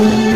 you.